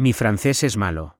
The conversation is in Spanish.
Mi francés es malo.